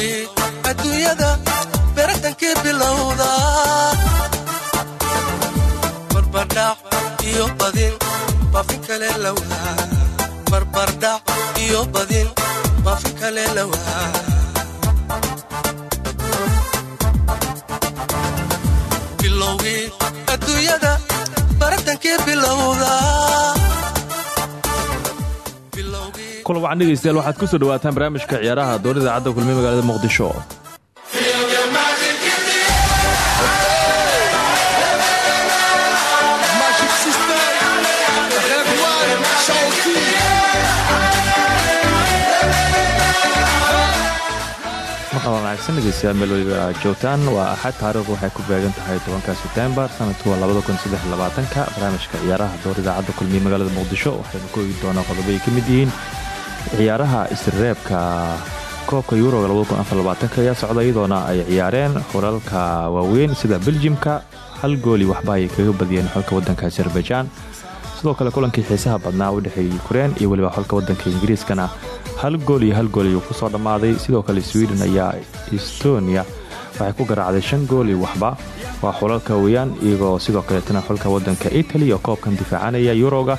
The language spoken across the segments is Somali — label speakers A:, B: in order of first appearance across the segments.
A: bilowgii adduunyada beratankii bilowda. Barbardhac iyo badin lawaa bilowgii adduunyada baratankii bilowda
B: kulan wacan dhegeystayaal waxaad ku soo dhawaataan barnaamijka ciyaaraha doon idaacadda kulmiye magaalada muqdisho. Wanaagsan dhegeystayaal meel weliba joogtaan. Waa axad taariikhdu waxay ku beegan tahay tobanka sebtembar sanadku waa labadakunsadeylabaatanka barnaamijka ciyaaraha door idaacadda kulmiye magaalada muqdisho waxaynu eegi doonaa qodobo ay ka ciyaaraha isreebka koobka yuroga ayaa socda iyadoona ay ciyaareen xulalka waaweyn sida beljimka hal gooli waxba ayay kaga badiyeen xolka wadanka azerbaijan. Sidoo kale kulankii xiisaha badnaa u dhexeeyey yukrain iyo weliba xolka wadanka ingiriiskana. Hal gool iyo hal gool ayuu ku soo dhammaaday. Sidoo kale sweden ayaa estonia waxay ku garaacday shan gool iyo waxba. Waa xulalka weeyaan iyagoo sidoo kaleetana xulka wadanka italy oo koobkan difaacanaya yuroga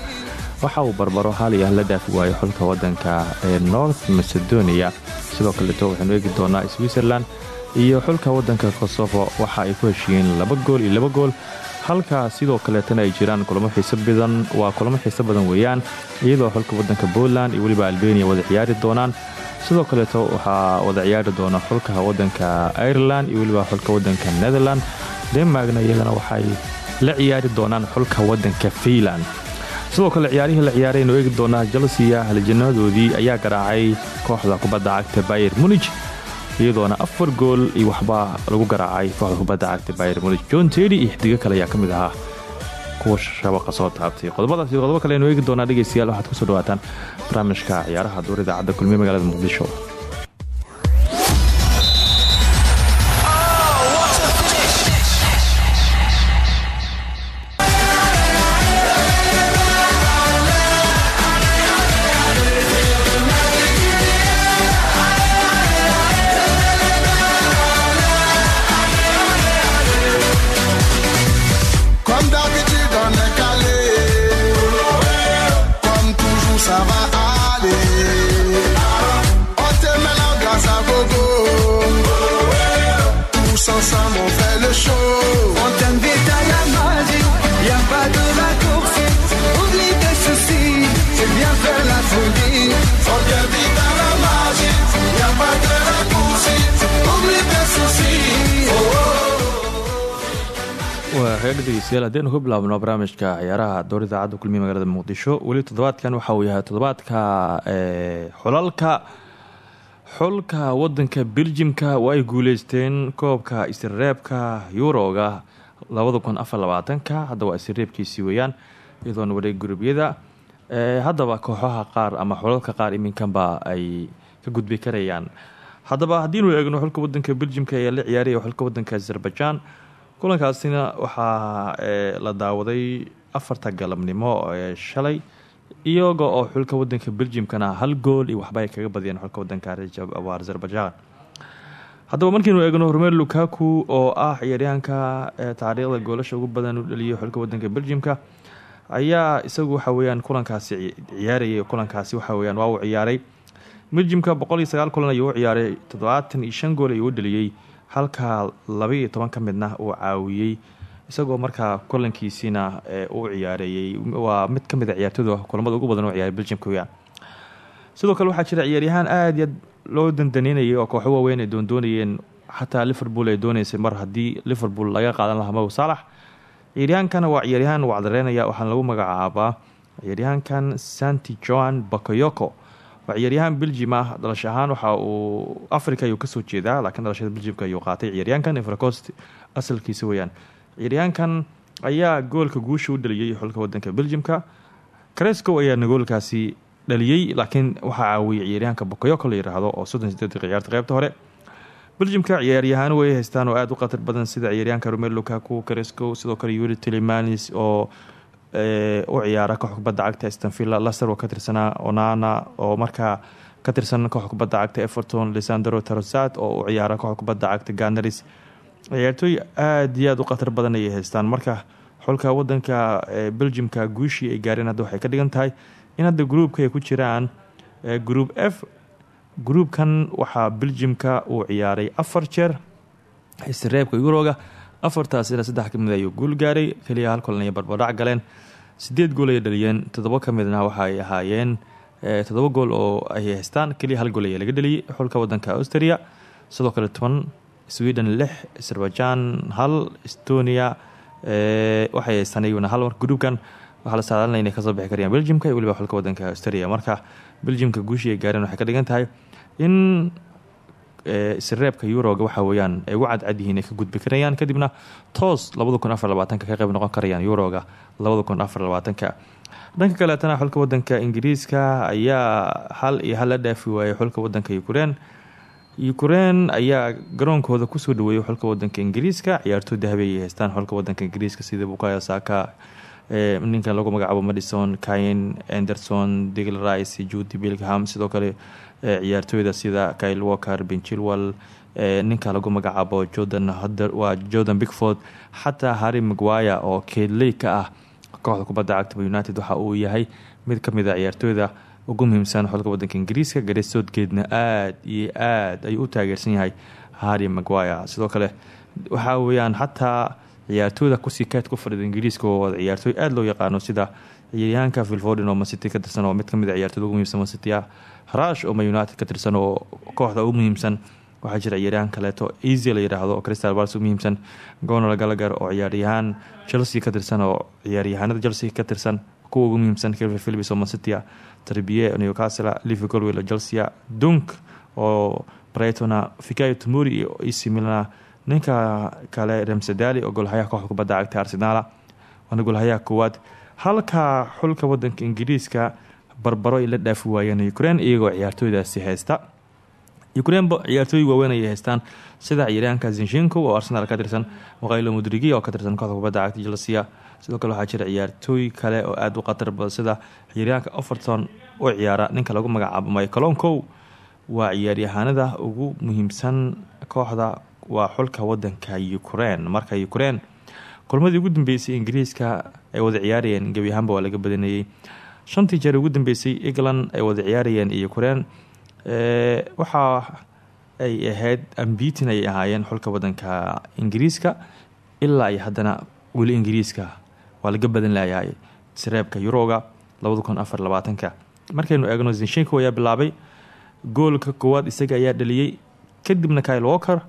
B: waxa uu barbaro hal iyo la dhaafi waayo xulka wadanka ee north macedonia. Sidoo kaleeto waxaynu eegi doonaa switzerland iyo xulka wadanka kosovo. Waxa ay ku heshiiyeen laba gool iyo laba gool. Halka sidoo kaleetana ay jiraan kulamo xiiso badan. Waa kulamo xiiso badan weeyaan iyadoo xulka wadanka poland iyo weliba albania wada ciyaari doonaan. Sidoo kaleeto waxaa wada ciyaari doona xulka wadanka ireland iyo weliba xulka wadanka netherland denmarkna iyagana waxay la ciyaari doonaan xulka wadanka fiinland sidoo kale ciyaarihii la ciyaaray aynu eegi doonaa chelsea halijanadoodii ayaa garaacay kooxda kubadda cagta bayer munij iyadoona afar gool iyo waxba lagu garaacay kooxda kubadda cagta bayer munij john teri iyo xidigo kale ayaa ka mid ahaa kuwa shabaqa soo taabtay. Qodobadaas iyo qodobo kale aynu eegi doonaa dhegeystayaal waxaad ku soo dhawaataan barnaamijka ciyaaraha duur idaacadda kulmiye magaalada muqdisho degeystayaal haddaynu ku bilaabno barnaamijka ciyaaraha door idaacadda kulmiye magaalada muqdisho. Weli toddobaadkan waxa uu yahay toddobaadka xulalka xulka wadanka beljimka oo ay guuleysteen koobka isreebka yuroga labadakunafarbaatanka hadda waa isreebkiisii weeyaan iyadoona wareeg gurubyada haddaba kooxaha qaar ama xulalka qaar iminkanba ay ka gudbi karayaan. Haddaba haddiinu eegno xulka wadanka beljimka ayaa la ciyaaraya xulka wadanka azerbaijan kulankaasina waxaa la daawaday afarta galabnimo ee shalay iyaga oo xulka wadanka beljimkana hal gool iyo waxba kaga badiyeen xulka wadanka azerbaijan. Haddaba markiinu eegno hormeer lukaku oo ah ciyaaryahanka taariikhda goolasha ugu badan u dhaliyay xulka wadanka beljimka ayaa isagu waxa weyaan kulankaasi ciyaarayay kulankaasi waxa weyaan waa uu ciyaaray. Beljimka boqol iyo sagaal kulan ayuu ciyaaray toddobaatan iyo shan gool ayuu u dhaliyey halka labaiyo toban ka midna uu caawiyey isagoo markaa kulankiisiina u ciyaareeyey waa mid ka mid a ciyaartooda kulamada ugu badan u ciyaaray beljimka weyaan sidoo kale waxaa jira ciyaaryahaan aada iyo aad loo dandaneynayay oo kooxo waaweyn ay doondoonayeen xataa liverpool ay dooneysay mar haddii liverpool laga qaadan lahaa mow saalax ciyaaryahankana waa ciyaaryahaan wacdareynaya waxaana lagu magacaabaa ciyaaryahankan santi joan bakayoko waa ciyaaryahaan beljim ah dhalasho ahaan waxa uu africa ayuu ka soo jeedaa laakiin dhalashada beljimka ayuu qaatay ciyaaryahankan efracost asalkiisa weyaan ciyaaryahankan ayaa goolka guusha u dhaliyey xulka wadanka beljimka cresco ayaana goolkaasi dhaliyey laakiin waxaa caawiyay ciyaaryahanka bakayoko la yiraahdo oo soddon sideed ciyaarta qeybta hore. Beljimka ciyaaryahaano way haystaan oo aada u khatar badan sida ciyaaryahanka romel lukaku cresco sidoo kale yuri tilimanis oo u ciyaara koox kubadda cagta stanvilla laster oo ka tirsanaa onana oo markaa ka tirsan kooxda kubadda cagta everton lisandro tarosat oo u ciyaara kooxda kubadda cagta ganaris. Ciyaartooy aada iyo aada u khatar badan ayay haystaan. Marka xulka wadanka belgiumka guushii ay gaareen hadda waxay ka dhigan tahay in hadda gruubka ay ku jiraan group f. Gruubkan waxaa belgiumka uu ciyaaray. Afar jeer isreebka yuroga afartaas ilaa saddex ka mid ayuu guul gaaray. Keliya hal kulan ay galeen. Sideed gool ayay dhaliyeen. Toddoba ka midna waxa ay ahaayeen toddoba gool oo ay haystaan. Keliya hal gool ayaa laga dhaliyay. Xulka wadanka austria sidoo kale toban sweden lix azerbaijan hal estonia waxay haystaan iyaguna hal mar gruubkan waxaa la saadaalina inay ka soo bixi karayaan belgiumka iyo xulka wadanka austria. Marka belgiumka guushii ay gaareen waxay ka dhigan tahay in isreebka yuroga waxa weyaan ay ugu cadcad yihiin ka gudbi karayaan kadibna toos ka qayb noqon karayaan yuroga dhanka kaleetana xulka wadanka ingiriiska ayaa hal iyo hal dhaafi waayay xulka wadanka ukrein ukrein ayaa garoonkooda ku soo dhaweeyay xulka wadanka ingiriiska ciyaartooy dahabi ayay haystaan xulka wadanka ingiriiska sida bukaya saka ninkan lagu magacaabo madison kain anderson digl rice judy bilgham sidoo kale ciyaartooyda sida kyle walker benchilwal ninka lagu magacaabo jordan waa jordan bigford xataa harry maguire oo keedley ka ah. Kooxda kubadda cagta united waxa uu yahay mid ka mid a ciyaartooyda ugu muhiimsan xulka wadanka ingiriiska garesoodgeedna aada iyo aada ayuu u taageersan yahay harry maguire. Sidoo kale waxa weyaan xataa ciyaartooyda ku sii kaad ku fadhida ingiriiska oo ciyaartooy aada loo yaqaano sida ciyaaryahanka vilfordin oo mancity ka tirsan oo mid ka mid a ciyaartooyda ugu muhiimsan mancity ah rash oo ma united ka tirsan oo kooxda ugu muhiimsan waxaa jira ciyaaryahan kaleeto easy la yidhaahdo oo crystal bals ugu muhiimsan. Gonal galagar oo ciyaaryahaan chelsea ka tirsan oo ciyaaryahanada chelsea ka tirsan kuwa ugu muhiimsan kelvin philips oo mancity ah tarbiye newcastle livi golwell chelsea dunk oo brightona fikayo tumori iyo ac milana. Ninka kale remsedali oo golhayaha kooxda kubadda cagta arsenala. Waana golhayaha koowaad halka xulka wadanka ingiriiska barbaro ay la dhaafi waayeen ukrein iyagoo ciyaartooydaasi haysta. Ukrein ciyaartooy waaweyn ayay haystaan sida ciyaaryahanka zinshenko oo arsenal ka tirsan maqaylo mudrigi oo ka tirsan kooxda kubadda cagta chelsea. Sidoo kale waxaa jira ciyaartooy kale oo aada u khatar badan sida ciyaaryahanka overton u ciyaara ninka lagu magacaabo mycoloncow waa ciyaaryahanada ugu muhiimsan kooxda waa xulka wadanka ukrein marka ukrein kulmadii ugu dambeysay ingiriiska ay wada ciyaarayeen gebi ahaanba waa laga badanayey shantii jeer ugu dambeysay england ay wada ciyaarayeen iyo ukrein waxa ay ahayd ambitin ayay ahaayeen xulka wadanka ingiriiska ilaa iyo haddana weli ingiriiska waa laga badan layahay sareebka yuroga labada kun afar labaatanka. Markaynu eegno zinshenko ayaa bilaabay goolka koowaad isaga ayaa dhaliyey kadibna kyle walker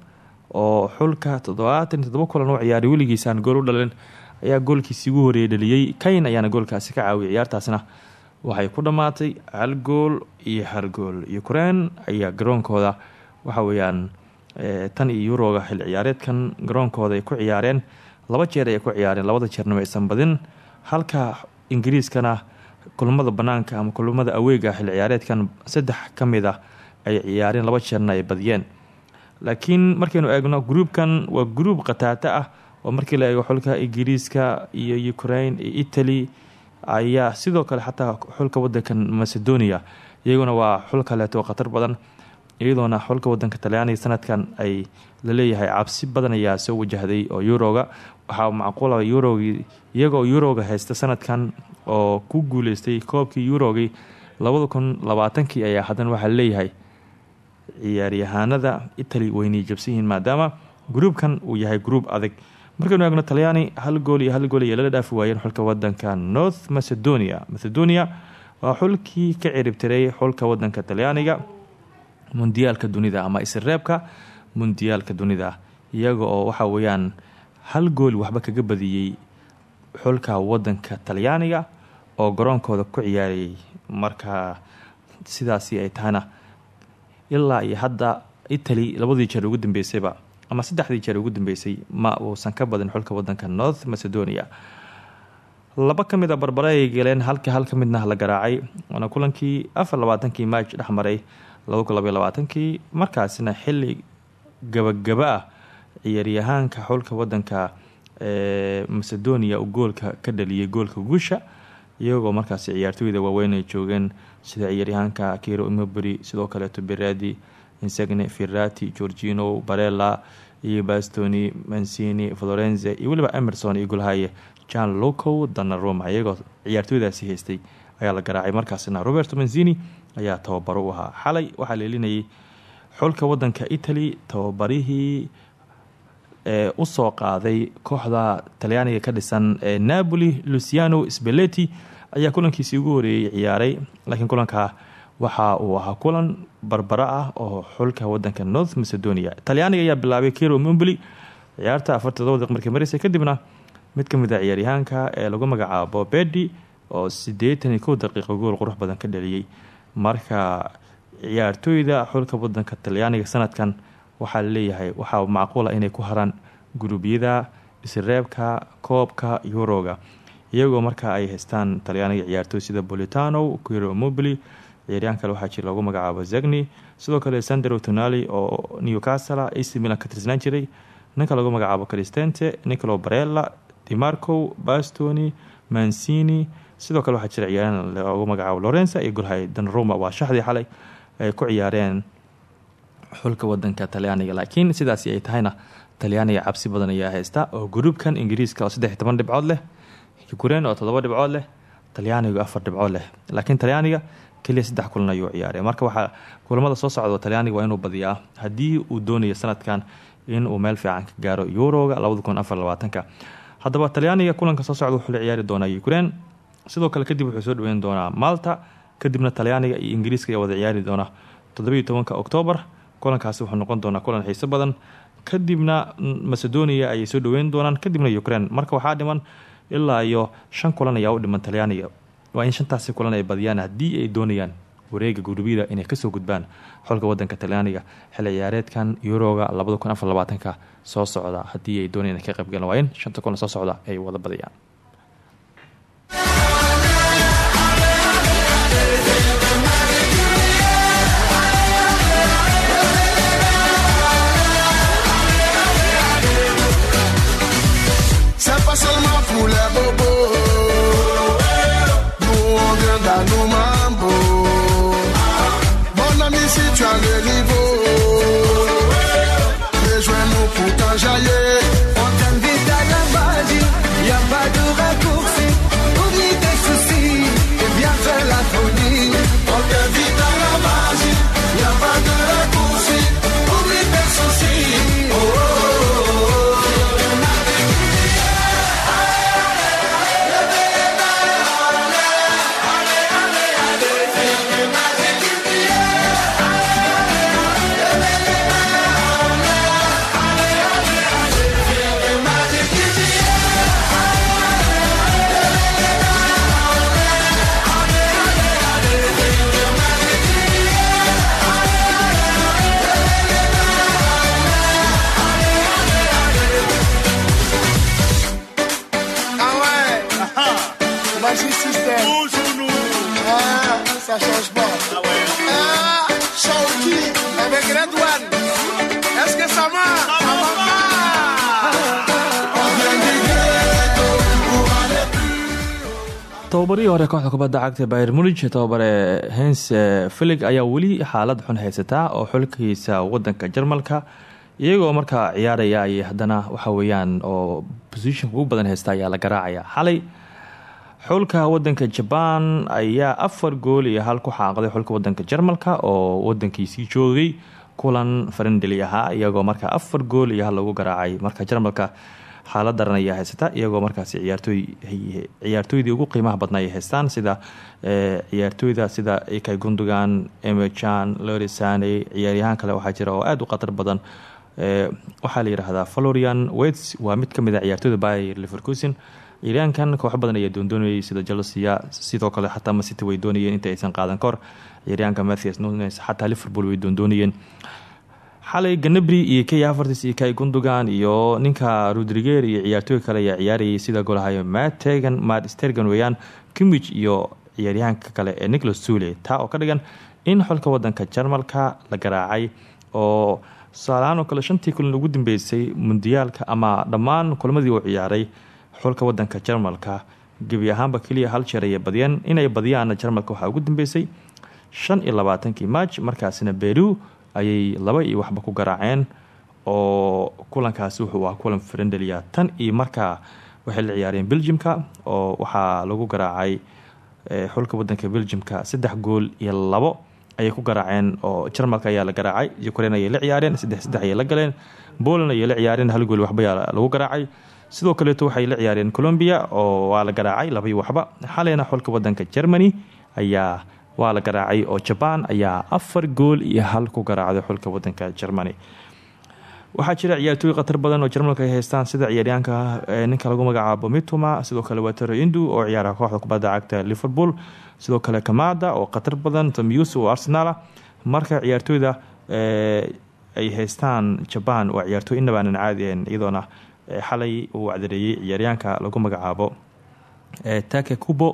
B: oo xulka toddobaatan toddoba kulan u ciyaaray weligiisaan gool u dhalin ayaa goolkiisii ugu horeeyay dhaliyey kayn ayaana goolkaasi ka caawiyay. Ciyaartaasna waxay ku dhammaatay hal gool iyo hal gool. Ukrein ayaa garoonkooda waxa weeyaan tan iyo yuroga xil ciyaareedkan garoonkooda ay ku ciyaareen. Laba jeer ayay ku ciyaareen labada jeerna maysan badin halka ingiriiskana kulmada banaanka ama kulmada aweega xil ciyaareedkan saddex ka mid ah ay ciyaareen laba jeerna ay badiyeen. Laakiin markaynu eegno gruubkan waa gruub khataata ah oo markii la eego xulka ingiriiska iyo ukrain iyo italy ayaa sidoo kale xataa xulka wadanka macedonia iyaguna waa xul kaleeto khatar badan iyadoona xulka wadanka talyaaniga sanadkan ay la leeyahay cabsi badan ayaa soo wajahday oo yuroga. Waxaa macquula yurogii iyagoo yuroga haysta sanadkan oo ku guuleystay koobkii yurogii labada kun labaatankii ayaa haddana waxaa la leeyahay ciyaaryahaanada italy weynay jabsan maadaama gruubkan uu yahay gruub adag markaynu eegno talyaani hal gool iyo hal gool ayay lala dhaafi waayeen xulka wadanka north macedonia. Macedonia waa xulkii ka ciribtiray xulka wadanka talyaaniga mundiyaalka dunida ama isreebka mundiyaalka dunida. Iyaga oo waxa weeyaan hal gool waxba kaga badiyey xulka wadanka talyaaniga oo garoonkooda ku ciyaarayay marka sidaasi ay tahana ilaa iyo hadda italy labadii jeer ugu dambeysayba ama saddexdii jeer ugu dambeysay ma uusan ka badin xulka wadanka north macedonia. Laba ka mid a barbare ay galeen halka hal midna la garaacay waana kulankii afar labaatankii maaj dhexmaray laba kun labaiy labaatankii markaasina xili gabagaba ah xulka wadanka macedonia uu goolka ka dhaliyay goolka guusha iyagoo markaasi ciyaartooyda waaweyn ay joogeen sida ciyaaryahaanka kiro imoberi sidoo kaleeto beradi insegne firati georgino barella iyo bastoni mancini florenze iyo weliba emerson iyo gulhaye jan locow danaroma iyagoo ciyaartooydaasi haystay ayaa la garaacay. Markaasna roberto mancini ayaa tababaro u ahaa. Xalay waxaa leelinayay xulka wadanka italy tababarihii ee u soo qaaday kooxda talyaaniga ka dhisan ee napoli luciano speleti ayaa kulankiisii ugu horeeyey ciyaaray. Laakiin kulanka waxa uu ahaa kulan barbaro ah oo xulka wadanka north macedonia. Talyaaniga ayaa bilaabay kero momboli ciyaarta afarta todoba daqiiq markii mareysay kadibna mid ka mid a ciyaaryahaanka ee lagu magacaabo bedi oo siddeetan iyo kow daqiiqo gool qurux badan ka dhaliyey marka ciyaartooyda xulka wadanka talyaaniga sanadkan waxaa la leeyahay waxaa macquula inay ku haraan guruubyada isreebka koobka yuroga iyagoo marka ay haystaan talyaaniga ciyaartooy sida bolitano kiro mobili ciyaaryahan kale waxaa jira lagu magacaabo zegni sidoo kale sandero tonali oo newcastle ac milan ka tirsanaan jiray. Ninka lagu magacaabo cristente nicolo barella dimarco bastoni mancini sidoo kale waxaa jira ciyaaryahan lagu magacaabo lorenza iyo golhay danroma waa shaxdii xalay ay ku ciyaareen xulka wadanka talyaaniga laakiin sidaasi ay tahayna talyaaniga cabsi badan ayaa haysta oo gruubkan ingiriiska oo saddex dhibcood leh ukrain oo todoba dhibcood leh talyaanigu afar dhibcood leh. Laakiin talyaaniga keliya saddex kulan ayuu ciyaaray marka waxaa kulamada soo socdo talyaaniga waa inuu badiyaa. Haddii uu doonayo sanadkan inuu meel fiican ka gaaro yuroga labaatanka haddaba talyaaniga kulanka soo socda wuxuu ciyaari doonaa ukrain sidoo kale kadib wuxuu soo dhaweyn doonaa malta. Kadibna talyaaniga iyo ingiriiska ayaa wada ciyaari doona toddobiiyo tobanka oktoobar kulankaasi wuxuu noqon doonaa kulan xiiso badan. Kadibna macedonia ayay soo dhaweyn doonaan. Kadibna ukrain marka waxaa dhiman ilaa iyo shan kulan ayaa u dhiman talyaaniga waa in shantaasi kulan ay badiyaan haddii ay doonayaan wareega gurubyada inay ka soo gudbaan xolka wadanka talyaaniga xilli ciyaareedkan yuroga labada kun afar labaatanka soo socda haddii ay doonayaan ka qaybgalan waa in shanta kulan soo socda ay wada badiyaan tababarihii hore kooxda kubadda cagta bayer mulig tababare hens filig ayaa weli xaalad xun haysataa oo xulkiisa wadanka jarmalka iyagoo markaa ciyaaraya ayay haddana waxa weeyaan oo bosishonka ugu badan haysta ayaa la garaacaya. Xalay xulka wadanka jabaan ayaa afar gool iyo hal ku xaaqday xulka wadanka jarmalka oo wadankiisii joogay kulan farindeli ahaa iyagoo markaa afar gool iyo hal lagu garaacay. Marka jarmalka xaalad daran ayaa haysata iyagoo markaasi ciyaartooy ciyaartooydii ugu qiimaha badna ay haystaan sida ciyaartooyda sida ikay gundogan emerjan lorisane ciyaaryahaan kale waxaa jira oo aada u khatar badan. Waxaa la yidhaahdaa florian wets waa mid ka mid a ciyaartooyda bayer leverkusen. Ciyaaryahankan kooxo badan ayaa doondoonayay sida chelsea sidoo kale xataa masity way doonayeen inta aysan qaadan kahor ciyaaryahanka mathias nunes xataa liverpool way doondoonayeen xalay ganabri iyo key afartis iyo kay gundogan iyo ninka rodriger iyo ciyaartooy kale ayaa ciyaarayay sida golahayo mattegan mad stergan weeyaan kimich iyo ciyaaryahanka kale ee nicholas sule. Taa oo ka dhigan in xolka wadanka jarmalka la garaacay oo tusaalahaan oo kale shantii kulan ugu dambeysay mundiyaalka ama dhammaan kulamadii uu ciyaaray xulka wadanka jarmalka. Gebi ahaanba keliya hal jeer ayay badiyeen inay badiyaanna jarmalka waxaa ugu dambeysay shan iyo labaatankii maaj markaasina beru ayay laba iyo waxba ku garaaceen oo kulankaasi wuxuu ahaa kulan frendeliya tan iyo markaa waxay la ciyaareen belgiumka oo waxaa lagu garaacay xulka wadanka belgiumka. Saddex gool iyo labo ayay ku garaaceen oo jarmalka ayaa la garaacay ukrain ayay la ciyaareen saddex saddex ayay la galeen poland ayay la ciyaareen hal gool waxbayaa lagu garaacay. Sidoo kaleeto waxay la ciyaareen colombia oo waa la garaacay labaiyo waxba. Xaleyna xulka wadanka germany ayaa waa la garaacay oo jaban ayaa afar gool iyo hal ku garaacday xulka wadanka germany. Waxaa jira ciyaartooy khatar badan oo jarmalka ay haystaan sida ciyaaryaanka ninka lagu magacaabo mituma sidoo kale watero indu oo ciyaara kooxda kubadda cagta liverpool sidoo kale kamada oo khatar badan tomyus oo arsenaala marka ciyaartooyda ay haystaan jaban waa ciyaartooy inabaanan caadiahen iyadoona xalay uu wacdareeyey ciyaaryaanka lagu magacaabo. Take kubo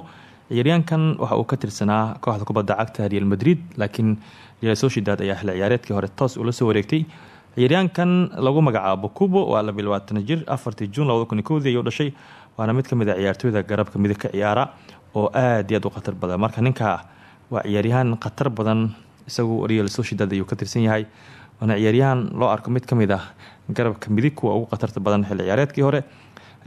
B: ciyaaryaankan waxa uu ka tirsanaa kooxda kubadda cagta real madrid laakiin real sociedad ayaa xil ciyaareedkii hore toos ula soo wareegtay. Ciyaaryaankan lagu magacaabo kubo waa labiy labaatan jir afartii juun labada kun dhashay waana mid ka mid a ciyaartooyda garabka midig ka ciyaara oo aad iyo aad u khatar badan. Marka ninka waa ciyaaryahaan khatar badan isagu real sociedad ayuu ka tirsan yahay waana ciyaaryahaan loo arko mid ka mid ah garabka midig kuwa ugu khatarta badan xil ciyaareedkii hore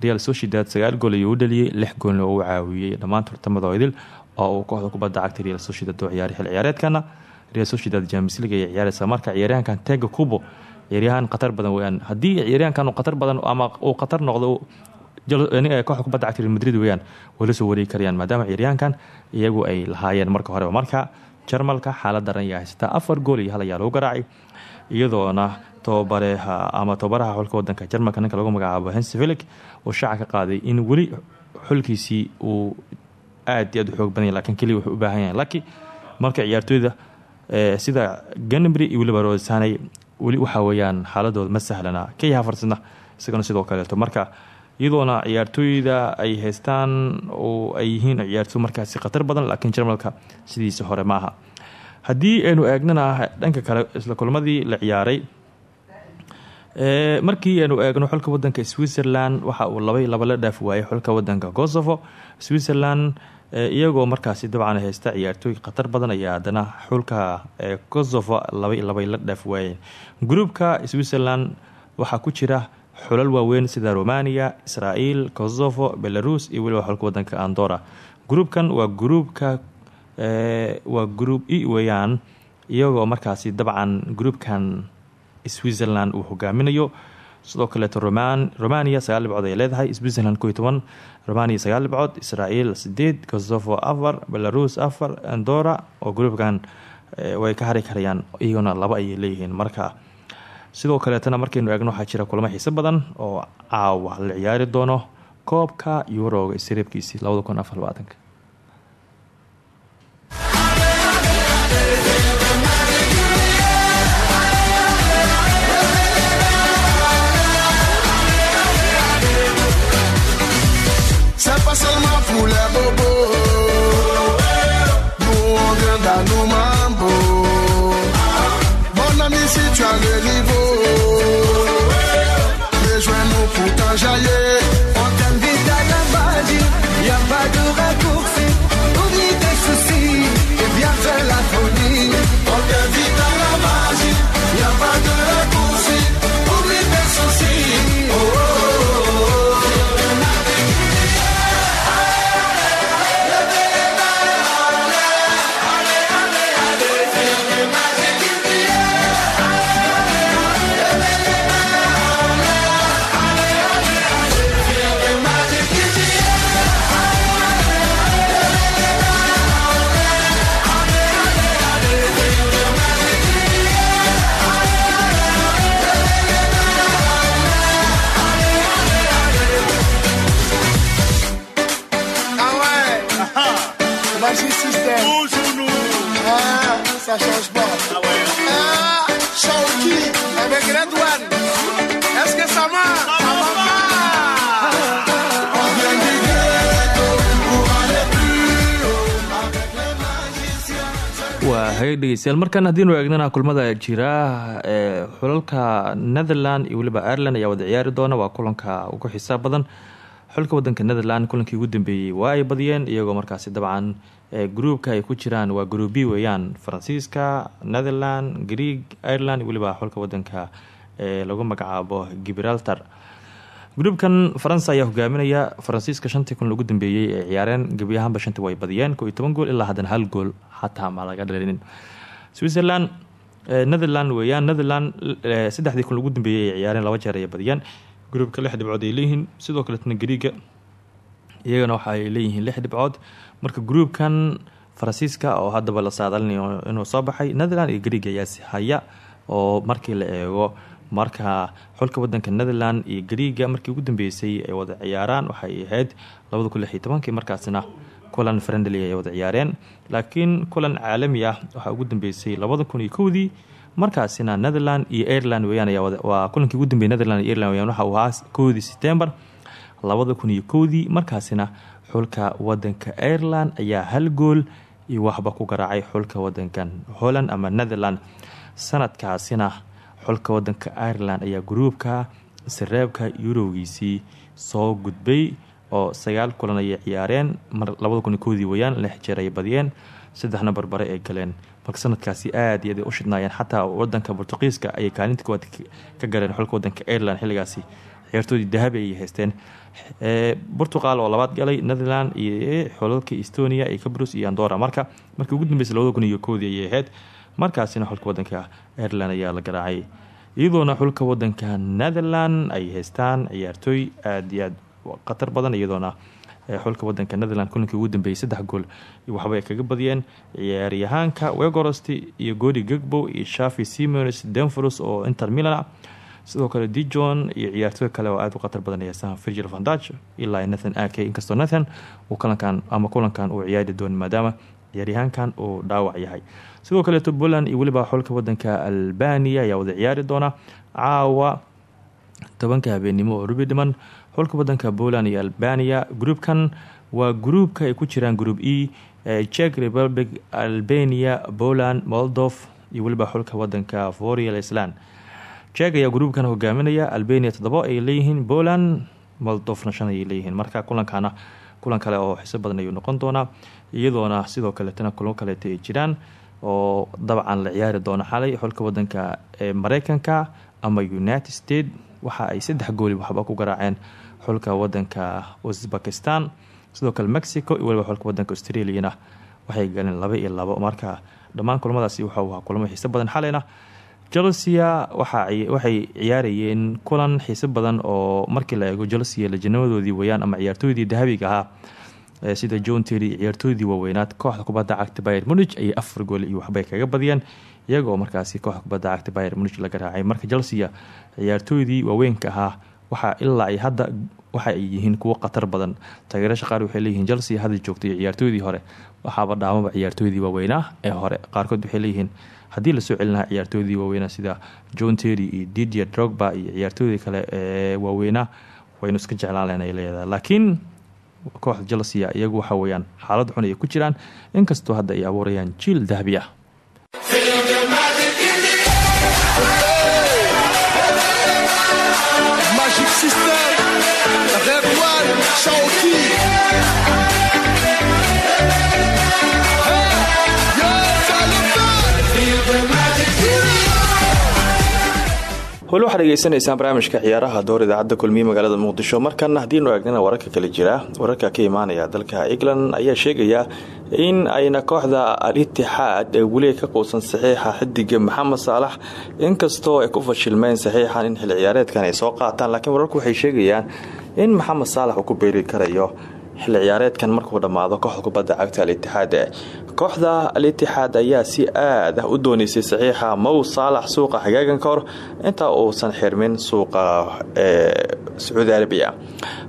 B: real sociedad sagaal gool ayuu u dhaliyey lix goolna uu caawiyey dhammaan tartamada idil oo uu kooxda kubadda cagta real sociedad oo ciyaaray xil ciyaareedkana real sociedad james league ayay ciyaareysa marka ciyaaryahankan tega kubo ciyaaryahaan khatar badan weyaan haddii ciyaaryahankan khatar badan ama uu khatar noqdo kooxda kubadda cagta real madrid weyaan way soo wareegi karayaan maadaama ciyaaryahankan iyagu ay lahaayeen marka horeba. Marka jarmalka xaalad daran ayaa haysataa afar gool iyo hal ayaa lagu garaacay iyadoona tobabareha ama tobabaraha xulka wadanka jarmalka ninka lagu magacaabo hensevilik uu shaaca ka qaaday in weli xulkiisii uu aad iyo aad u xoog badanya lakiin keliya wuxuu u baahan yahay. Laki marka ciyaartooyda sida ganbry iyo weliba rosanay weli waxaa weyaan xaaladooda ma sahlana. Kay hafarsana isagana sidoo kaleeto marka iyadoona ciyaartooyda ay haystaan oo ay yihiin ciyaartooy markaasi khatar badan laakiin jarmalka sidiisa hore maaha haddii aynu dhanka kale isla kulmadii la ciyaaray markii aynu eegno xulka wadanka switzerland waxa uu laba la dhaaf waayay xulka wadanka kosovo. Switzerland iyagoo markaasi dabcan haysta ciyaartooy khatar badan ayaa haddana xulka kosovo laba labay la dhaaf waayeen. Gruubka switzerland waxaa ku jira xulal waaweyn sida romania israel kosovo belarus iyo weliba xulka wadanka andora gruubkan waa gruubka waa gruub e weeyaan iyagoo markaasi dabcan gruubkan switzerland uu hogaaminayo sidoo kaleeto romania sagaal dhibcood ay leedahay switzerland ko toban romania sagaal dhibcood israel sideed kosovo afar belarus afar andora oo gruubkan way ka hari karayaan iyagona laba ayay leeyihiin marka. Sidoo kaleetana markaynu eegno waxaa jira kulamo xiise badan oo caawa la ciyaari doono koobka yuroga isreebkiisii
C: ami,
B: waa hagaag dhegeystayaal. Markan haddiinu eegnana kulmada jira ee xulalka netherland iyo weliba ireland ayaa wada ciyaari doona. Waa kulanka ugu xisaab badan. Xulka wadanka netherland kulankii ugu dambeeyey waa ay badiyeen iyagoo markaasi dabcan groupka ay ku jiraan waa group b weeyaan. Faransiiska netherland greeg ireland weliba xulka wadanka lagu magacaabo gibraltar gruubkan faransa ayaa hogaaminaya faransiiska shantii kun lagu dambeeyey ee ciyaareen gebi ahaanba shantii way badiyeen ko iyo toban gool ilaa haddana hal gool xataa ma laga dhalinin. Switzerland netherland weeyaan netherland saddexdii kun lagu dambeeyey ay ciyaareen laba jeer ayay badiyeen. Gruubka lix dhibcood ay leeyihiin sidoo kaleetna griiga iyagana waxa ay leeyihiin lix dhibcood. Marka gruubkan faransiiska oo haddaba la saadalinayo inuu soo baxay netherland iyo griiga ayaasi haya oo markii la eego marka xulka wadanka netherland iyo griiga markii ugu dambeysay ay wada ciyaaraan waxay ahayd labada kun lix iyo tobankii markaasina kulan friendly ay wada ciyaareen. Laakiin kulan caalami ah waxaa ugu dambeysay labada kun markaasina netherland iyo ireland weyaan waa kulankii ugu dambeeyay netherland iyo ireland weyaan waxa uu ahaa kowdii september. Labada kun markaasina xulka wadanka ireland ayaa hal gool iyo waxba ku garaacay xulka wadankan holland ama netherland. Sanadkaasina xulka wadanka ireland ayaa gruubka sareebka yurowgiisii soo gudbay oo sagaal kulan ayay ciyaareen. Mar labada kun iyo kowdii weyaan lix jeer ay badiyeen saddexna barbare ay galeen. Marka sanadkaasi aada iyo aad u shidnaayeen xataa wadanka bortuqiiska ayay kaalinta koowaad ka galeen xulka wadanka ireland xilligaasi. Ciyaartoodii dahabi ayay haysteen. Portugal oo labaad galay netherland iyo xulalka estonia iyo cabrus iyo andora marka markii ugu dambeysay labada kun iyo kowdii ayay ahayd markaasina xulka wadanka ireland ayaa la garaacay iyadoona xulka wadanka netherland ay haystaan ciyaartooy aada iyo aad khatar badan iyadoona xulka wadanka netherland kulankii ugu dambeeyey saddex gool waxba ay kaga badiyeen. Ciyaaryahaanka wegorost iyo godi gagbo iyo shafi simons denfros oo inter milan sidoo kale dijon iyo ciyaartooy kale oo aada u khatar badan haystaan virgil vandage ilaa nathan ake inkastoo nathan uu kalankan ama kulankan uu ciyaari doono maadaama ciyaaryahaankan uu dhaawac yahay sidoo kaleeto poland iyo weliba xulka wadanka albania ayaa wada ciyaari doona caawa tobanka habeenimo oo rubi dhiman. Xulka wadanka poland iyo albania groupkan waa gruupka ay ku jiraan group e czech republic albania poland moldov iyo weliba xulka wadanka vorial island czech ayaa gruupkan hogaaminaya albania toddobo ay leeyihiin poland moldovna shan ayay leeyihiin. Marka kulankana kulan kale oo xiso badan ayuu noqon doonaa iyadoona sidoo kaleetana kulo kaleeta ay jiraan oo dabcan la ciyaari doono. Xalay xulka wadanka ee mareykanka ama united state waxa ay saddex gooli waxba ku garaaceen xulka wadanka uzbekistan. Sidoo kale mexico iyo waliba xulka wadanka australiana waxay galeen laba iyo labo marka dhammaan kulamadaasi waxau ahaa kulamo xiiso badan. Xalayna chelsea waxay ciyaarayeen kulan xiiso badan oo markii la eego chelsea lajanadoodii weyaan ama ciyaartooydii dahabiga ahaa sida john terry ciyaartooydii waaweynaad kooxda kubadda cagta bayer munich ayay afar gool iyo waxbay kaga badiyeen iyagoo markaasi kooxda kubadda cagta bayer munich la garaacay. Marka chelsea ciyaartooydii waaweynka ahaa waxa ilaa ay hadda waxa ay yihiin kuwo khatar badan. Taageerasha qaar waxay leeyihiin chelsea hadda joogtay ciyaartooydii hore waxaaba dhaamaba ciyaartooydii waaweynaa ee hore. Qaarkood waxay leeyihiin haddii la soo celinaha ciyaartooydii waaweynaa sida john terry iyo didier drogba iyo ciyaartooydii kale ee waaweynaa waynu iska jeclaan leedahay. Laakiin kooxda chelsea iyagu waxa weyaan xaalad xun ay ku jiraan. Inkastoo hadda ay abuurayaan jiil dahabi ah weli waxaad dhegeysanaysaan barnaamijka ciyaaraha door idaacadda kulmiye magaalada muqdisho. Markan haddiinu eegnana wararka kale jira wararka ka imaanaya dalka england ayaa sheegaya in ayna kooxda al itixaad ee weli ka quusan saxiixa xidiga maxamed saalax. Inkastoo ay ku fashilmeen saxiixan in xil ciyaareedkan ay soo qaataan laakiin wararku waxay sheegayaan in maxamed saalax uu ku beeri karayo xilli ciyaareedkan markuu dhammaado kooxda kubadda cagta al-itixaad kooxda al-itixaad ayaa si aad ah u dooneysay saxiixa mow saalax suuqa hagaagan ka hor inta uusan xirmin suuqa sacuudi arabiya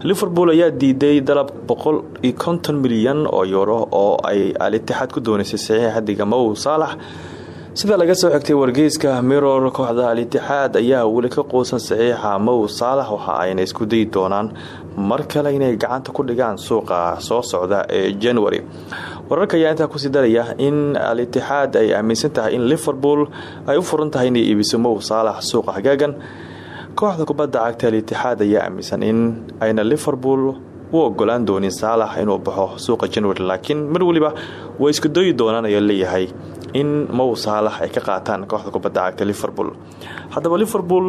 B: liverpool ayaa diiday dalab boqol iyo konton milyan oo yuuro oo ay al-itixaad ku dooneysay saxiixa xidiga mow saalax sida laga soo xigtay wargeyska miror kooxda al-itixaad ayaa weli ka quusan saxiixa mow saalax waxa ayna isku dayi doonaan mar kale inay gacanta ku dhigaan suuqa soo socda ee january. Wararka ayaa intaa ku sii daraya in al-itixaad ay aaminsan tahay in liverpool ay u furan tahay inay iibiso mow saalax suuqa hagaagan. Kooxda kubadda cagta al-itixaad ayaa aaminsan in ayna liverpool u ogolaan doonin saalax inuu baxo suuqa january laakiin mar weliba way isku dayi doonaan ayaa leeyahay in mow saalax ay ka qaataan kooxda kubadda cagta liverpool. Haddaba liverpool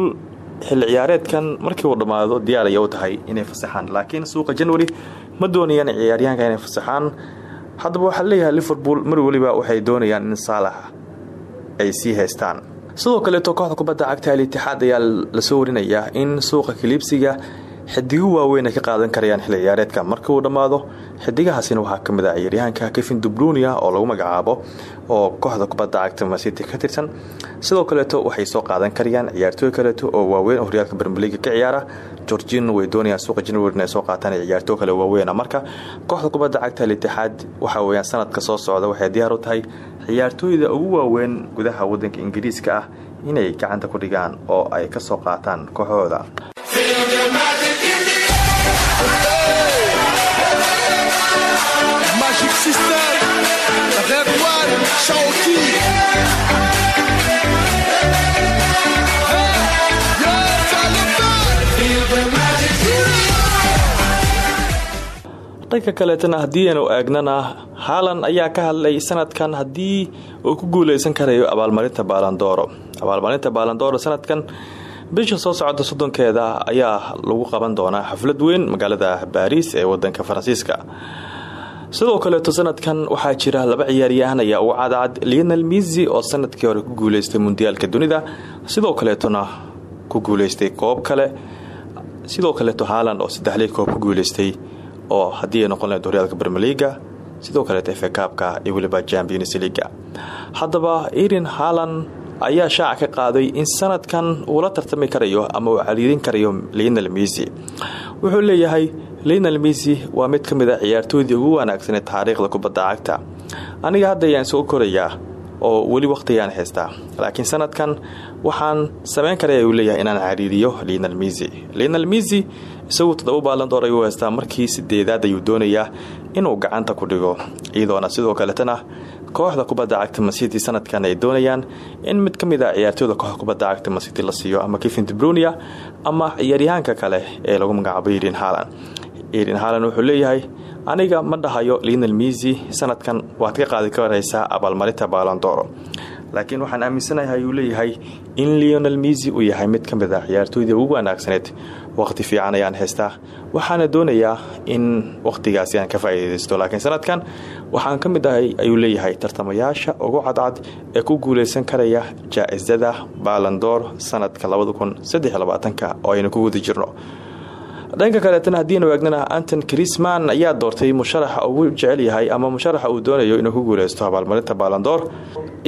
B: xilli ciyaareedkan markii uu dhammaado diyaar ayay u tahay inay fasaxaan. Laakiin suuqa january ma doonayaan ciyaaryahanka inay fasaxaan. Haddaba waxaa leeyahay liverpool mar weliba waxay doonayaan in saalax ay sii haystaan. Sidoo kaleeto kooxda kubadda cagta al-itixaad ayaa la soo warinayaa in suuqa kaliibsiga xidigo waaweyn ay ka qaadan karayaan xilli ciyaareedka. Markii uu dhammaado xidigahaasina waxaa ka mid ah ciyaaryahanka kevin dubrunia oo lagu magacaabo oo kooxda kubadda cagta masiti ka tirsan. Sidoo kaleeto waxay soo qaadan karayaan ciyaartooy kaleeto oo waaweyn oo horyaalka bermeliga ka ciyaara. Georgin way suuqa january inay soo qaataan ciyaartooy kale waaweyn. Marka kooxda kubadda cagta al-itixaad waxa weyaan sanadka soo socda waxay diyaar u tahay ciyaartooyda ugu waaweyn gudaha wadanka ingiriiska ah inay gacanta ku dhigaan oo ay ka soo qaataan kooxooda
C: Taliban.
B: dhanka kaleetana haddii aynu eegnana haalan ayaa ka hadlay sanadkan haddii uu ku guuleysan karayo abaalmarinta baalandooro abaalmarinta baalandooro sanadkan bisha soo socota soddonkeeda ayaa lagu qaban doonaa xaflad weyn magaalada baariis ee wadanka faransiiska sidoo kaleeto sanadkan waxaa jira laba ciyaaryahan ayaa ugu cadcad leonel misi oo sannadkii hore ku guuleystay mundiyaalka dunida. Sidoo kaleetona ku guuleystay koob kale. Sidoo kaleeto haaland oo saddexlii koob ku guuleystay oo haddii ay noqon lahayd horyaalka bermeliga sidoo kaleeto efekaabka iyo weliba champions leaga haddaba irin haaland ayaa shaaca ka qaaday in sanadkan uu la tartami karayo ama uu cariirin karayo leonel misi wuxuu leeyahay leonel misi waa mid ka mid a ciyaartooydii ugu wanaagsan ee taariikhda kubadda cagta. Aniga hadda ayaan soo korayaa oo weli waqhtigayaan haystaa laakiin sanadkan waxaan samayn karaya uu leeyahay inaan cariiriyo leonel misi leonel misi isagu toddoba baalandoor ayuu haystaa markii sideedaad ayuu doonayaa inuu gacanta ku dhigo iyadoona sidoo kaletana kooxda kubadda cagta masiti sanadkan ay doonayaan in mid ka mid a ciyaartooyda kooxda kubadda cagta masiti la siiyo ama kevin debrunia ama ciyaaryahaanka kale ee lagu magacaabo irin haalan irin haalan wuxuu leeyahay aniga ma dhahayo leonel misi sanadkan waad ka qaadi karaysaa abaalmarinta baalandoro laakiin waxaan aaminsanahay uu leeyahay in leonel misi uu yahay mid ka mid a ciyaartooydii ugu wanaagsaneed. Waqti fiican ayaan haystaa waxaana doonayaa in waqtigaasi aan ka faa'iidaysto. Laakiin sanadkan waxaan ka mid ahay ayuu leeyahay tartamayaasha ugu cadcad ee ku guuleysan karaya jaa-isada baalandoor sanadka oo aynu ku guda jirno dhanka kaleetana haddiinu eegnana anton krisman ayaa doortay musharaxa ugu jecel yahay ama musharaxa uu doonayo inuu ku guuleysto abaalmarinta baalandoor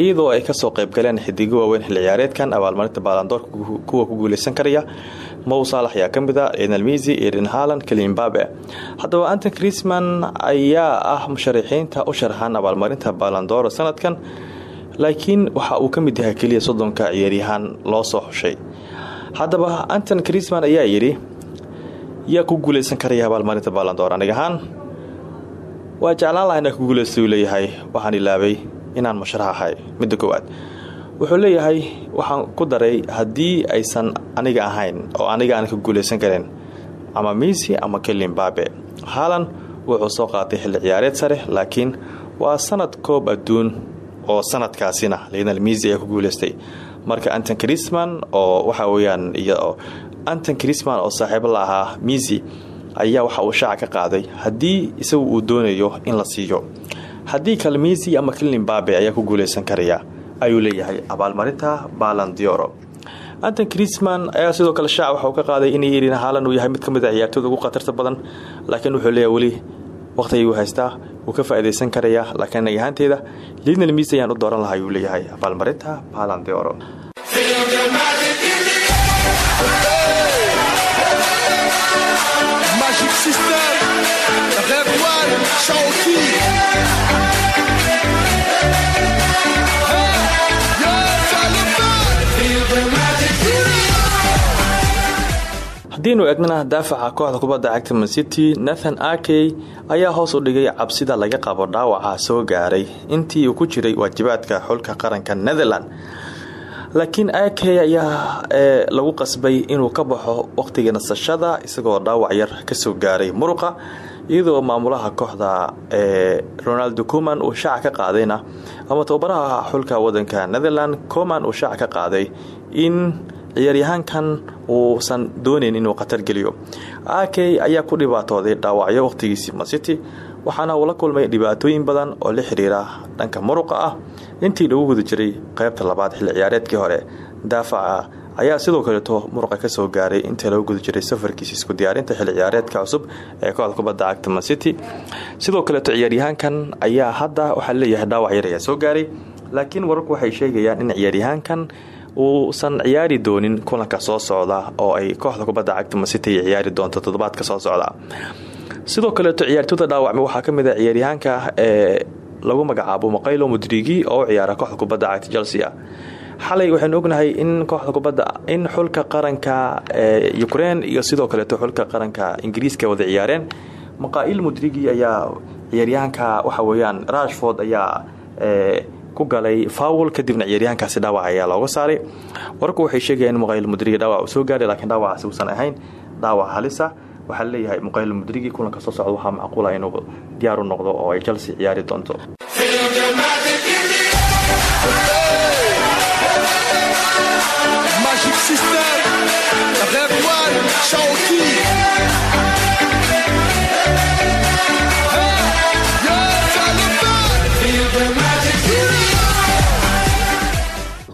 B: iyadoo ay ka soo qaybgaleen xidigo waaweyn xil ciyaareedkan. Abaalmarinta baalandoor kuwa ku guuleysan karaya mow saalax ayaa ka mid a enel misi eden haalan kalimbabe haddaba anton krisman ayaa ah musharaxiinta u sharaxan abaalmarinta baalandoor sanadkan laakiin waxa uu ka mid yahay keliya soddonka ciyaaryahaan loo soo xushay. Haddaba anton krisman ayaa yidhi yaa ku guuleysan karaya abaalmarinta baalandoor anig ahaan waa jeclaan laha ku guuleysta uu leeyahay waxaan ilaabay inaan musharax ahay midda wuxuu leeyahay waxaan ku daray haddii aysan aniga ahayn oo aniga aan ka guuleysan karin ama misi ama kelimbabe haalan wuxuu soo qaatay xilli ciyaareed sare laakiin waa sanad koob adduun oo sanadkaasina leonel misi ayaa ku guuleystay marka anton krisman oo waxa weyaan iyo anton krisman oo saaxiibo la ahaa misi ayaa waxa uu shaaca ka qaaday haddii isagu uu doonayo in la siiyo. Haddii kale misi ama kelimbabe ayaa ku guuleysan karaya ayuu leeyahay abaalmarinta balandioro anton krisman ayaa sidoo kale shaac waxauu ka qaaday in irin haalan uu yahay mid ka mid a ciyaartooda ugu khatarta badan laakiin wuxuu leeyahay weli waqti ayuu haystaa wuu ka faa'iidaysan karaya laakiin aniga ahaanteeda mis ayaan u dooran lahaa ayuu leeyahay abaalmarinta balandioro Haddiinu eegnana daafaca kooxda kubadda cagta mancity nathan arkey ayaa hoos u dhigay cabsida laga qabo dhaawaca soo gaaray. Intii uu ku jiray waajibaadka xulka qaranka netherland laakiin ake ayaa ee lagu qasbay inuu ka baxo waqtiga nasashada isagoo dhaawac yar ka soo gaaray muruqa iyadoo maamulaha kooxda ee ronaldo coman uu shaaca ka qaadayna. Ama tababaraha xulka wadanka netherland coman uu shaaca ka qaaday in ciyaaryahaankan uusan doonayn inuu khatar geliyo. Ake ayaa ku dhibaatooday dhaawacyo waqhtigiisii mancity waxaana uu kulmay dhibaatooyin badan oo la xiriira dhanka muruqa ah. Intii lagu guda jiray qaybta labaad xilli ciyaareedkii hore daafaca ayaa sidoo kaleeto muruqa ka soo gaaray intii lagu guda jiray safarkiisa isku diyaarinta xilli ciyaareedka cusub ee kooxda kubadda cagta mancity sidoo kaleeto ciyaaryahaankan ayaa hadda waxaa leeyahay dhaawac yar ayaa soo gaaray laakiin wararku waxay sheegayaan in ciyaaryahaankan uusan ciyaari doonin kulanka soo socda oo ay kooxda kubadda cagta mancity ciyaari doonto toddobaadka soo socda sidoo kaleeto ciyaartooyda dhaawacma waxaa ka mid a ciyaaryahaanka ee lagu magacaabo maqaylo mudrigi oo ciyaara kooxda kubadda cagta chelsea xalay waxaynu ognahay in kooxda kubadda in xulka qaranka ee ukrein iyo sidoo kaleeto xulka qaranka ingiriiska wada ciyaareen. Maqaail mudrigi ayaa ciyaaryahanka waxa weyaan rashford ayaa ku galay fawl kadibna ciyaaryahankaasi dhaawac ayaa looga saaray. Wararku waxay sheegayaan in maqayl mudrigi dhaawac soo gaaray laakiin dhaawacaasi uusan ahayn. Dhaawac halisa waxaa leeyahay muqayl mudrigi kulanka soo socda waxaa macquula inuu diyaar u noqdo oo ay chelsea ciyaari doonto.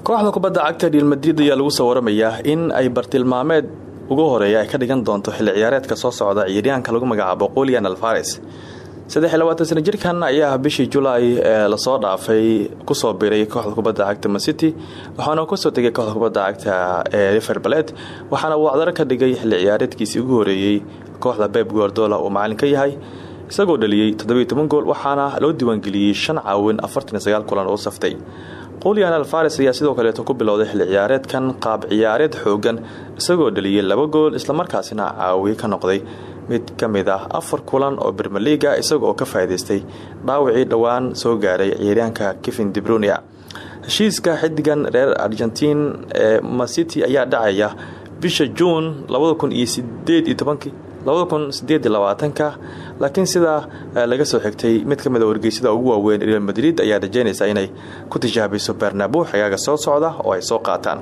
B: Kooxda kubadda cagta real madrid ayaa lagu soo waramayaa in ay bartilmaameed ugu horreeya ay ka dhigan doonto xilli ciyaareedka soo socda ciyaaryahanka lagu magacaabo qulian alfares saddex-iyo-labaatan jirkan ayaa bishii julaay ee la soo dhaafay ku soo biray kooxda kubadda cagta mancity waxaana ka soo tegay kooxda kubadda cagta ee river balet waxaana uu ka dhigay xilli ciyaareedkiisii ugu horeeyey kooxda beb guardola uu macalin ka yahay. Isagoo dhaliyey toddobiyo gool waxaana loo diiwaangeliyey shan caawin afartan kulan oo saftay qulian alfares ayaa sidoo kaleeto ku bilowday xilli ciyaareedkan qaab ciyaareed xoogan isagoo dhaliyey laba gool islamarkaasina caawiye ka noqday. Mid ka mid ah afar kulan oo bermeliga isaga oo ka faa'idaystay dhaawacii dhowaan soo gaaray ciyaaryahanka kevin debrunia heshiiska xidigan reer argentiin ee macity ayaa dhacaya bisha juun ka laakiin sidaa laga soo xigtay mid ka mid a wargeysada ugu waaweyn real madrid ayaa rajeynaysa inay ku tijaabiso bernabo xagaaga soo socda oo ay soo qaataan.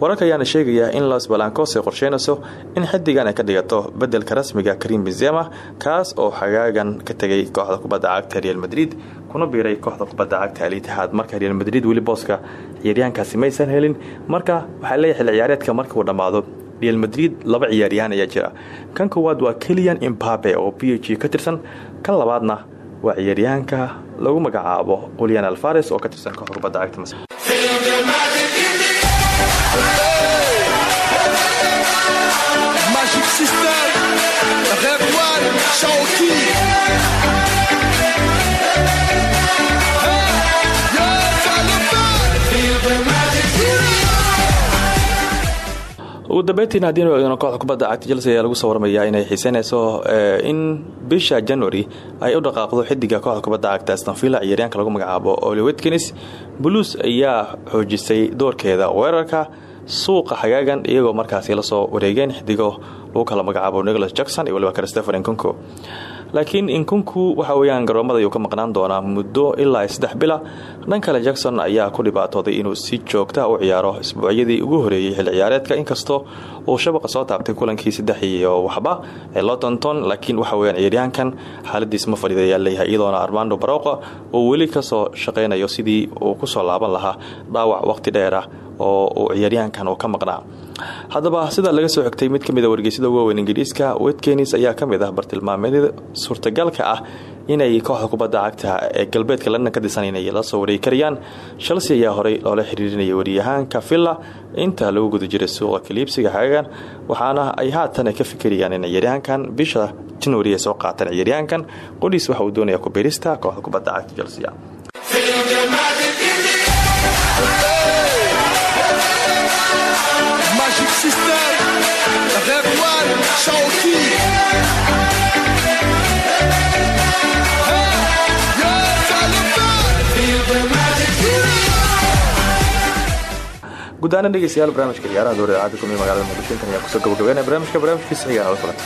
B: Wararka ayaana sheegaya in los balancos ay qorsheynayso in xidigan ay ka dhigato bedelka rasmiga karim benzema kaas oo xagaagan ka tegay kooxda kubadda cagta real madrid kuna biiray kooxda kubadda cagta alitihaad marka real madrid weli booska ciyaaryahankaasi maysan helin marka waxaa leeyahay xilli ciyaareedka marka uu dhammaado real madrid laba ciyaaryahaan ayaa jira. Kan koowaad waa kelian imbabe oo b h ka tirsan. Kan labaadna waa ciyaaryahanka lagu magacaabo qulian alfares oo ka tirsan kooxda kubadda cagta
C: Magic
B: ugu dambeyntiina haddii nu eegno kooxda kubadda cagta chelsea ayaa lagu soo inay xiiseynayso in bisha january ay u dhaqaaqdo xidiga kooxda kubadda cagta stanvilla ciyaaryaanka lagu magacaabo oli witkins buluus ayaa xoojisay doorkeeda weerarka suuqa xagaagan iyagoo markaasi la soo wareegeen xidigo lagu kala magacaabo nicholas jackson iyo waliba christopher inkunku laakiin inkunku waxa weyaan garoomada ayuu ka maqnaan doonaa muddo ilaa saddex bila dhan kale jackson ayaa ku dhibaatooday inuu si joogta u ciyaaro isbuucyadii ugu horeeyey xilli ciyaareedka. Inkastoo uu shabaqa soo taabtay kulankii saddex iyo waxba ee lotonton laakiin waxa weyaan ciyaaryahankan xaaladiis ma fadhiida ayaa leeyahay iyadoona armando baroqa uu weli ka soo shaqaynayo sidii uu ku soo laaban lahaa dhaawac waqti dheer ah oo uu ciyaaryahankan uu ka maqnaa. Haddaba sida laga soo xigtay mid ka mid a wargeysada ugu waaweyn ingiriiska wetkenis ayaa ka mid ah bartilmaameedyada suurtagalka ah inay kooxda kubadda cagta ee galbeedka london ka disan inay la soo wareegi karayaan chelsea ayaa horey loola xiriirinayay waryahaanka villa. Inta lagu guda jiray suuqa kaliibsiga xagagan waxaana ay haatan ka fikirayaan in ciyaaryahankan bisha january ay soo qaataan. Ciyaaryahankan qodhiis waxa uu doonaya kubirista kooxda kubadda cagta chelsea
C: System, Red One, Shawty.
B: guud ahaan dhegeystayaal barnaamijka ciyaaraha dowr idaacadda kulmiye magaalada muqdisho intan ayaa ku soo gabagabeynaya barnaamijka barnaamijkiisa xiga nala kulan